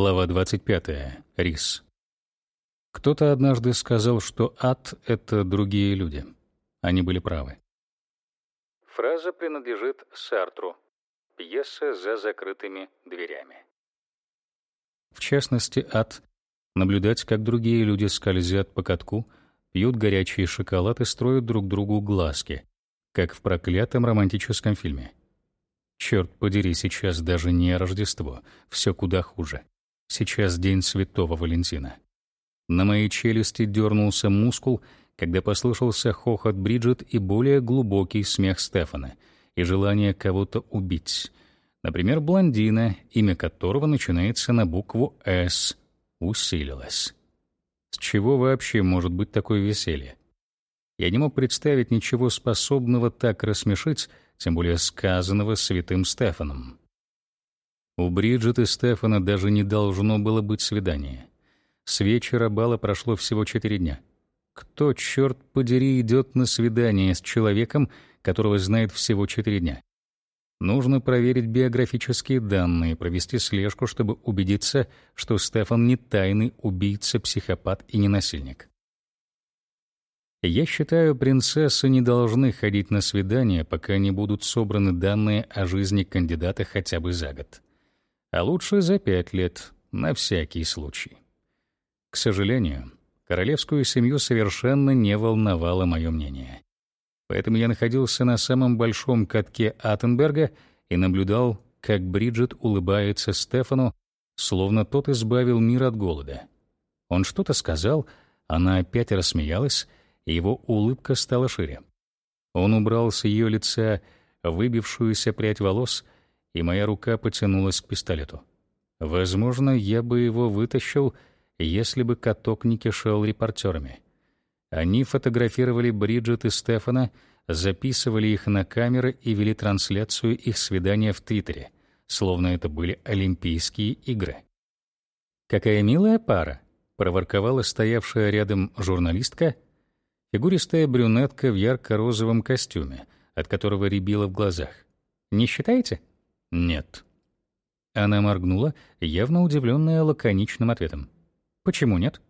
Глава 25. Рис. Кто-то однажды сказал, что ад — это другие люди. Они были правы. Фраза принадлежит Сартру. Пьеса «За закрытыми дверями». В частности, ад — наблюдать, как другие люди скользят по катку, пьют горячий шоколад и строят друг другу глазки, как в проклятом романтическом фильме. Черт подери, сейчас даже не Рождество, все куда хуже. Сейчас день Святого Валентина. На моей челюсти дернулся мускул, когда послышался хохот Бриджит и более глубокий смех Стефана и желание кого-то убить. Например, блондина, имя которого начинается на букву «С», усилилось. С чего вообще может быть такое веселье? Я не мог представить ничего способного так рассмешить, тем более сказанного святым Стефаном. У Бриджит и Стефана даже не должно было быть свидания. С вечера бала прошло всего четыре дня. Кто, черт подери, идет на свидание с человеком, которого знает всего четыре дня? Нужно проверить биографические данные, провести слежку, чтобы убедиться, что Стефан не тайный убийца, психопат и не насильник. Я считаю, принцессы не должны ходить на свидания, пока не будут собраны данные о жизни кандидата хотя бы за год а лучше за пять лет, на всякий случай. К сожалению, королевскую семью совершенно не волновало мое мнение. Поэтому я находился на самом большом катке Аттенберга и наблюдал, как Бриджит улыбается Стефану, словно тот избавил мир от голода. Он что-то сказал, она опять рассмеялась, и его улыбка стала шире. Он убрал с ее лица выбившуюся прядь волос — и моя рука потянулась к пистолету. Возможно, я бы его вытащил, если бы каток не кишел репортерами. Они фотографировали Бриджит и Стефана, записывали их на камеры и вели трансляцию их свидания в Твиттере, словно это были Олимпийские игры. «Какая милая пара!» — проворковала стоявшая рядом журналистка, фигуристая брюнетка в ярко-розовом костюме, от которого рябило в глазах. «Не считаете?» «Нет». Она моргнула, явно удивленная лаконичным ответом. «Почему нет?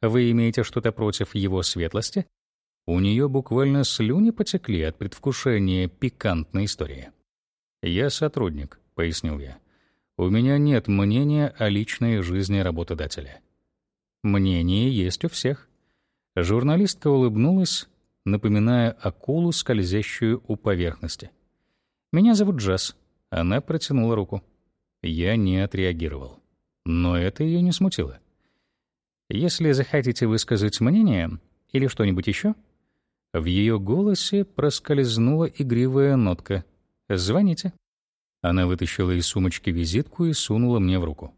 Вы имеете что-то против его светлости?» У нее буквально слюни потекли от предвкушения пикантной истории. «Я сотрудник», — пояснил я. «У меня нет мнения о личной жизни работодателя». «Мнение есть у всех». Журналистка улыбнулась, напоминая акулу, скользящую у поверхности. «Меня зовут Джаз. Она протянула руку. Я не отреагировал. Но это ее не смутило. «Если захотите высказать мнение или что-нибудь еще?» В ее голосе проскользнула игривая нотка. «Звоните». Она вытащила из сумочки визитку и сунула мне в руку.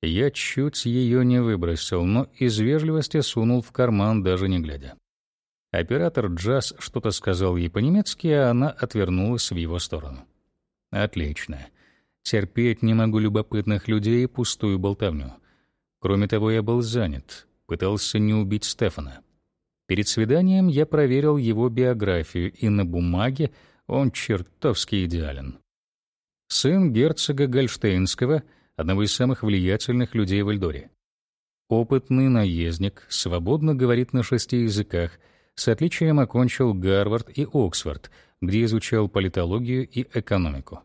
Я чуть ее не выбросил, но из вежливости сунул в карман, даже не глядя. Оператор Джаз что-то сказал ей по-немецки, а она отвернулась в его сторону. Отлично. Терпеть не могу любопытных людей и пустую болтовню. Кроме того, я был занят, пытался не убить Стефана. Перед свиданием я проверил его биографию, и на бумаге он чертовски идеален. Сын герцога Гольштейнского, одного из самых влиятельных людей в Эльдоре. Опытный наездник, свободно говорит на шести языках, с отличием окончил Гарвард и Оксфорд — где изучал политологию и экономику.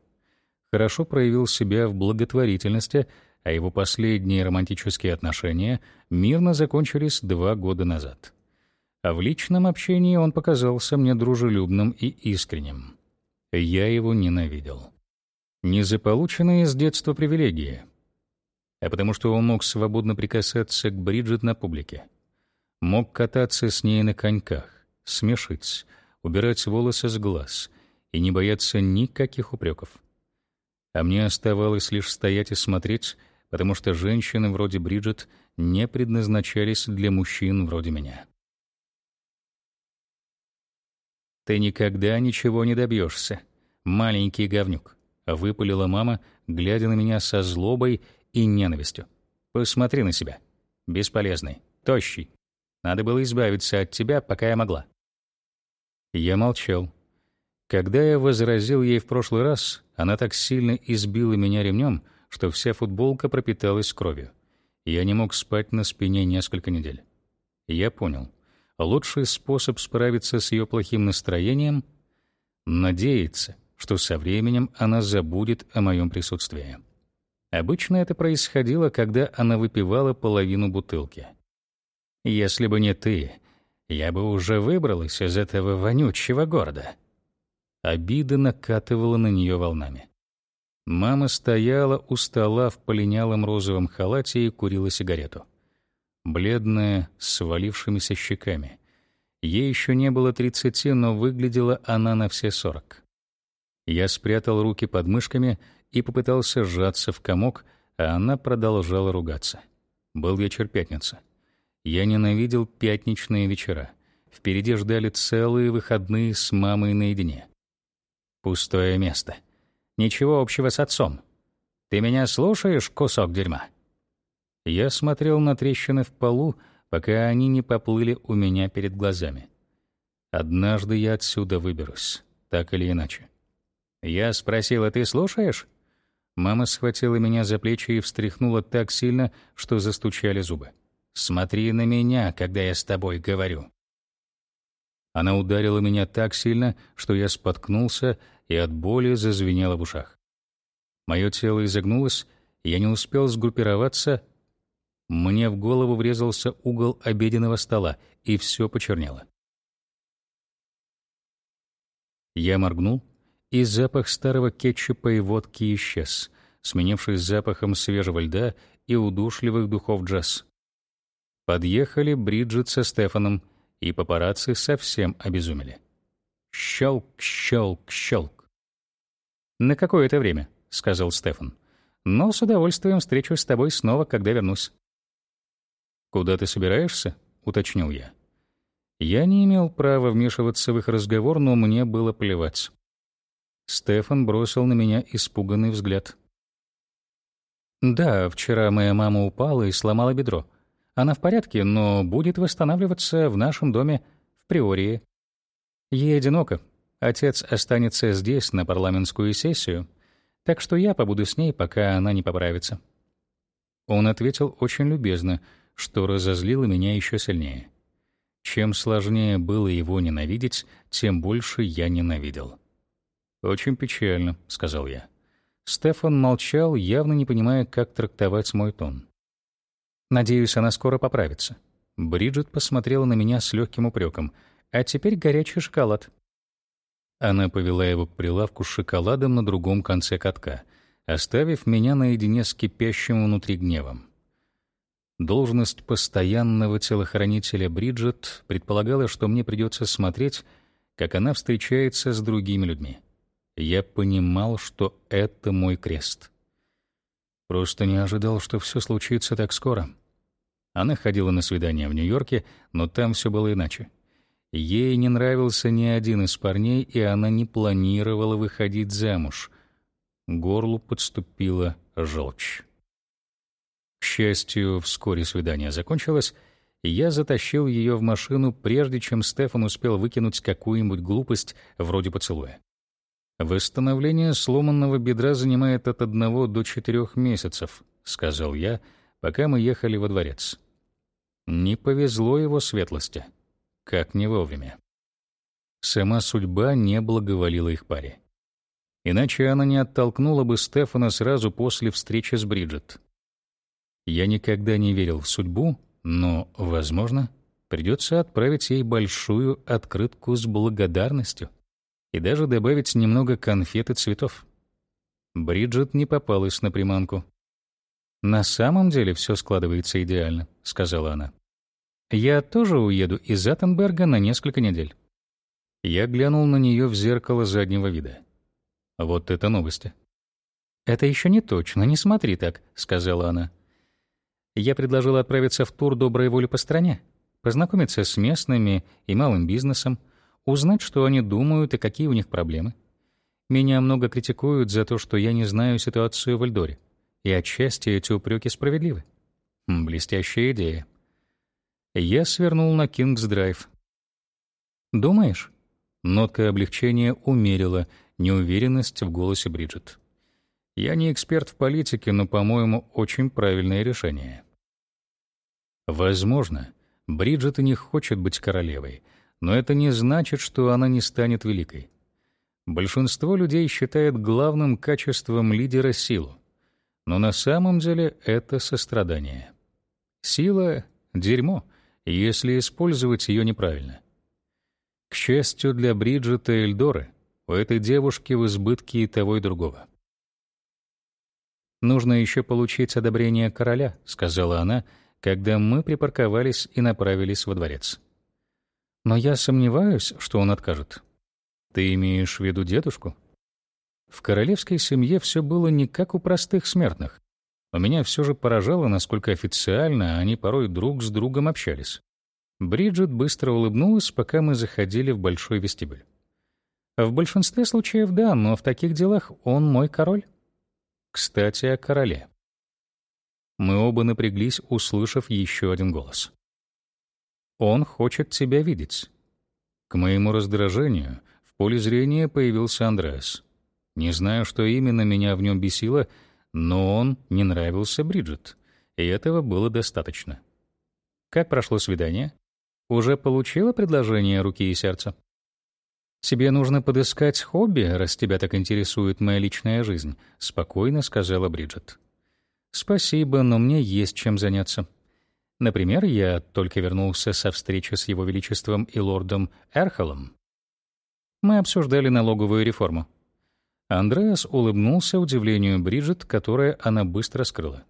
Хорошо проявил себя в благотворительности, а его последние романтические отношения мирно закончились два года назад. А в личном общении он показался мне дружелюбным и искренним. Я его ненавидел. Не за полученные с детства привилегии, а потому что он мог свободно прикасаться к Бриджит на публике. Мог кататься с ней на коньках, смешить, убирать волосы с глаз и не бояться никаких упреков. А мне оставалось лишь стоять и смотреть, потому что женщины вроде Бриджит не предназначались для мужчин вроде меня. «Ты никогда ничего не добьешься, маленький говнюк», — выпалила мама, глядя на меня со злобой и ненавистью. «Посмотри на себя. Бесполезный, тощий. Надо было избавиться от тебя, пока я могла. Я молчал. Когда я возразил ей в прошлый раз, она так сильно избила меня ремнем, что вся футболка пропиталась кровью. Я не мог спать на спине несколько недель. Я понял, лучший способ справиться с ее плохим настроением — надеяться, что со временем она забудет о моем присутствии. Обычно это происходило, когда она выпивала половину бутылки. «Если бы не ты, я бы уже выбралась из этого вонючего города». Обида накатывала на нее волнами. Мама стояла у стола в полинялом розовом халате и курила сигарету. Бледная, с свалившимися щеками. Ей еще не было тридцати, но выглядела она на все сорок. Я спрятал руки под мышками и попытался сжаться в комок, а она продолжала ругаться. Был вечер пятницы. Я ненавидел пятничные вечера. Впереди ждали целые выходные с мамой наедине. Пустое место. Ничего общего с отцом. Ты меня слушаешь, кусок дерьма? Я смотрел на трещины в полу, пока они не поплыли у меня перед глазами. Однажды я отсюда выберусь, так или иначе. Я спросила: "Ты слушаешь?" Мама схватила меня за плечи и встряхнула так сильно, что застучали зубы. «Смотри на меня, когда я с тобой говорю». Она ударила меня так сильно, что я споткнулся и от боли зазвенело в ушах. Мое тело изогнулось, я не успел сгруппироваться. Мне в голову врезался угол обеденного стола, и все почернело. Я моргнул, и запах старого кетчупа и водки исчез, сменившись запахом свежего льда и удушливых духов джаз. Подъехали Бриджит со Стефаном, и папарацци совсем обезумели. Щелк, щелк, щелк. «На какое-то время», — сказал Стефан. «Но с удовольствием встречусь с тобой снова, когда вернусь». «Куда ты собираешься?» — уточнил я. Я не имел права вмешиваться в их разговор, но мне было плевать. Стефан бросил на меня испуганный взгляд. «Да, вчера моя мама упала и сломала бедро. Она в порядке, но будет восстанавливаться в нашем доме в Приории. Ей одиноко. Отец останется здесь на парламентскую сессию, так что я побуду с ней, пока она не поправится». Он ответил очень любезно, что разозлило меня еще сильнее. Чем сложнее было его ненавидеть, тем больше я ненавидел. «Очень печально», — сказал я. Стефан молчал, явно не понимая, как трактовать мой тон. «Надеюсь, она скоро поправится». Бриджит посмотрела на меня с легким упреком. «А теперь горячий шоколад». Она повела его к прилавку с шоколадом на другом конце катка, оставив меня наедине с кипящим внутри гневом. Должность постоянного телохранителя Бриджит предполагала, что мне придется смотреть, как она встречается с другими людьми. Я понимал, что это мой крест. Просто не ожидал, что все случится так скоро. Она ходила на свидания в Нью-Йорке, но там все было иначе. Ей не нравился ни один из парней, и она не планировала выходить замуж. Горлу подступила желчь. К счастью, вскоре свидание закончилось, и я затащил ее в машину, прежде чем Стефан успел выкинуть какую-нибудь глупость вроде поцелуя. Восстановление сломанного бедра занимает от одного до четырех месяцев, сказал я, пока мы ехали во дворец. Не повезло его светлости, как не вовремя. Сама судьба не благоволила их паре. Иначе она не оттолкнула бы Стефана сразу после встречи с Бриджит. Я никогда не верил в судьбу, но, возможно, придется отправить ей большую открытку с благодарностью и даже добавить немного конфет и цветов. Бриджит не попалась на приманку. «На самом деле все складывается идеально», — сказала она. «Я тоже уеду из Аттенберга на несколько недель». Я глянул на нее в зеркало заднего вида. Вот это новости. «Это еще не точно, не смотри так», — сказала она. Я предложила отправиться в тур доброй воли по стране, познакомиться с местными и малым бизнесом, узнать, что они думают и какие у них проблемы. Меня много критикуют за то, что я не знаю ситуацию в Эльдоре, и отчасти эти упреки справедливы. Блестящая идея. Я свернул на Кингс-драйв. «Думаешь?» Нотка облегчения умерила неуверенность в голосе Бриджит. Я не эксперт в политике, но, по-моему, очень правильное решение. Возможно, Бриджит и не хочет быть королевой, но это не значит, что она не станет великой. Большинство людей считает главным качеством лидера силу, но на самом деле это сострадание. Сила — дерьмо, если использовать ее неправильно. К счастью для Бриджита и Эльдоры, у этой девушки в избытке и того, и другого. «Нужно еще получить одобрение короля», — сказала она, когда мы припарковались и направились во дворец. «Но я сомневаюсь, что он откажет». «Ты имеешь в виду дедушку?» В королевской семье все было не как у простых смертных. Но меня все же поражало, насколько официально они порой друг с другом общались. Бриджит быстро улыбнулась, пока мы заходили в большой вестибюль. В большинстве случаев да, но в таких делах он мой король. Кстати, о короле. Мы оба напряглись, услышав еще один голос. Он хочет тебя видеть. К моему раздражению в поле зрения появился Андреас. Не знаю, что именно меня в нем бесило, но он не нравился Бриджит, и этого было достаточно. Как прошло свидание? Уже получила предложение руки и сердца? «Тебе нужно подыскать хобби, раз тебя так интересует моя личная жизнь», — спокойно сказала Бриджит. «Спасибо, но мне есть чем заняться. Например, я только вернулся со встречи с Его Величеством и лордом Эрхолом. Мы обсуждали налоговую реформу. Андреас улыбнулся удивлению Бриджит, которое она быстро скрыла.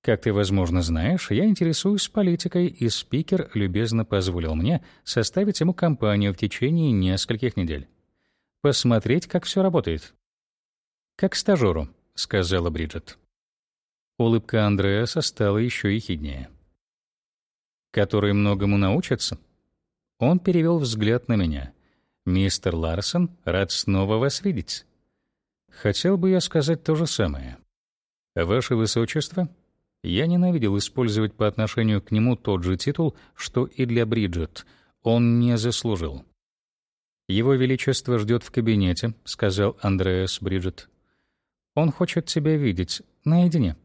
Как ты, возможно, знаешь, я интересуюсь политикой, и спикер любезно позволил мне составить ему компанию в течение нескольких недель. Посмотреть, как все работает. «Как стажеру», — сказала Бриджит. Улыбка Андреаса стала еще ехиднее. «Который многому научится?» Он перевел взгляд на меня. «Мистер Ларсон, рад снова вас видеть». Хотел бы я сказать то же самое. Ваше Высочество, я ненавидел использовать по отношению к нему тот же титул, что и для Бриджит. Он не заслужил. «Его Величество ждет в кабинете», — сказал Андреас Бриджит. «Он хочет тебя видеть наедине.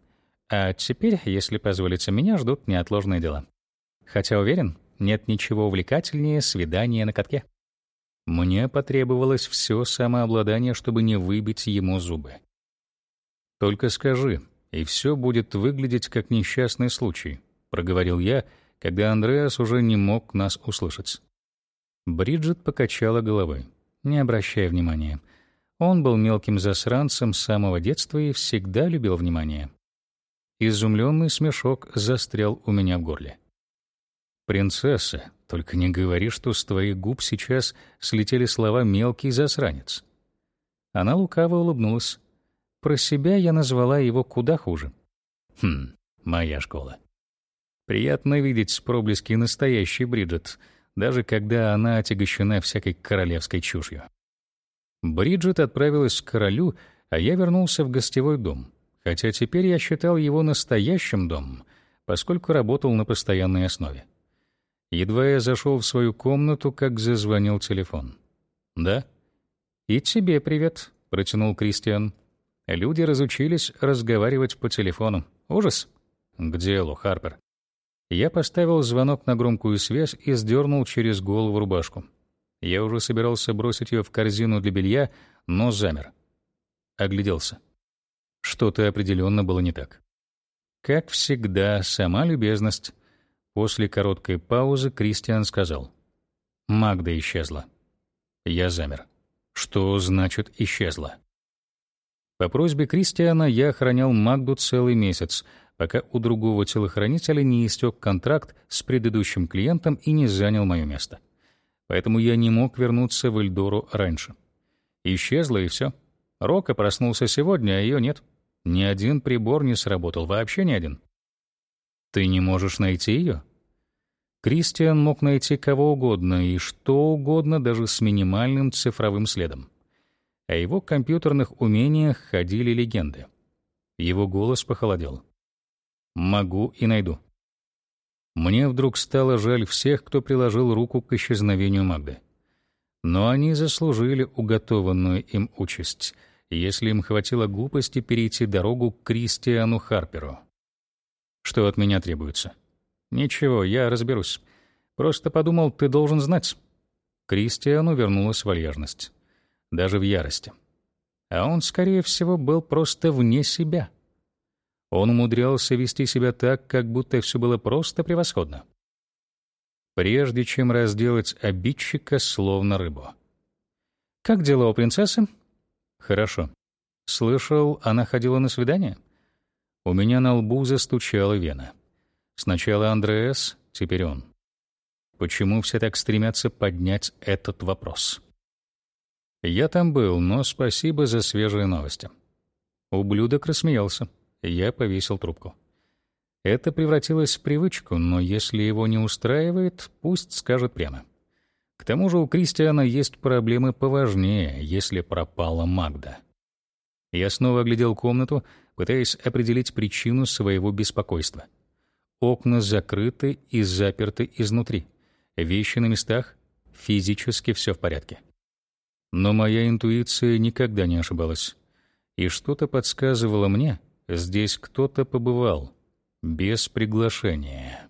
А теперь, если позволите, меня ждут неотложные дела. Хотя уверен, нет ничего увлекательнее свидания на катке». Мне потребовалось все самообладание, чтобы не выбить ему зубы. «Только скажи, и все будет выглядеть как несчастный случай», — проговорил я, когда Андреас уже не мог нас услышать. Бриджит покачала головой. «Не обращая внимания. Он был мелким засранцем с самого детства и всегда любил внимание». Изумленный смешок застрял у меня в горле. «Принцесса, только не говори, что с твоих губ сейчас слетели слова «мелкий засранец». Она лукаво улыбнулась. Про себя я назвала его куда хуже. Хм, моя школа. Приятно видеть проблески настоящей Бриджит, даже когда она отягощена всякой королевской чушью. Бриджит отправилась к королю, а я вернулся в гостевой дом, хотя теперь я считал его настоящим домом, поскольку работал на постоянной основе. Едва я зашел в свою комнату, как зазвонил телефон. «Да?» «И тебе привет», — протянул Кристиан. Люди разучились разговаривать по телефону. Ужас. К делу, Харпер. Я поставил звонок на громкую связь и сдернул через голову рубашку. Я уже собирался бросить ее в корзину для белья, но замер. Огляделся. Что-то определенно было не так. Как всегда, сама любезность. После короткой паузы Кристиан сказал. «Магда исчезла». Я замер. Что значит «исчезла»? По просьбе Кристиана я охранял Магду целый месяц, пока у другого телохранителя не истек контракт с предыдущим клиентом и не занял мое место. Поэтому я не мог вернуться в Эльдору раньше. Исчезла и все. Рока проснулся сегодня, а ее нет. Ни один прибор не сработал, вообще ни один. Ты не можешь найти ее? Кристиан мог найти кого угодно и что угодно даже с минимальным цифровым следом. О его компьютерных умениях ходили легенды. Его голос похолодел. «Могу и найду». Мне вдруг стало жаль всех, кто приложил руку к исчезновению Магды. Но они заслужили уготованную им участь. если им хватило глупости перейти дорогу к Кристиану Харперу. Что от меня требуется? Ничего, я разберусь. Просто подумал, ты должен знать. Кристиану вернулась вальяжность. Даже в ярости. А он, скорее всего, был просто вне себя. Он умудрялся вести себя так, как будто все было просто превосходно. Прежде чем разделать обидчика, словно рыбу. «Как дела у принцессы?» «Хорошо. Слышал, она ходила на свидание?» У меня на лбу застучала вена. Сначала Андреас, теперь он. Почему все так стремятся поднять этот вопрос? Я там был, но спасибо за свежие новости. Ублюдок рассмеялся. Я повесил трубку. Это превратилось в привычку, но если его не устраивает, пусть скажет прямо. К тому же у Кристиана есть проблемы поважнее, если пропала Магда. Я снова оглядел комнату, пытаясь определить причину своего беспокойства. Окна закрыты и заперты изнутри. Вещи на местах, физически все в порядке. Но моя интуиция никогда не ошибалась. И что-то подсказывало мне, здесь кто-то побывал без приглашения.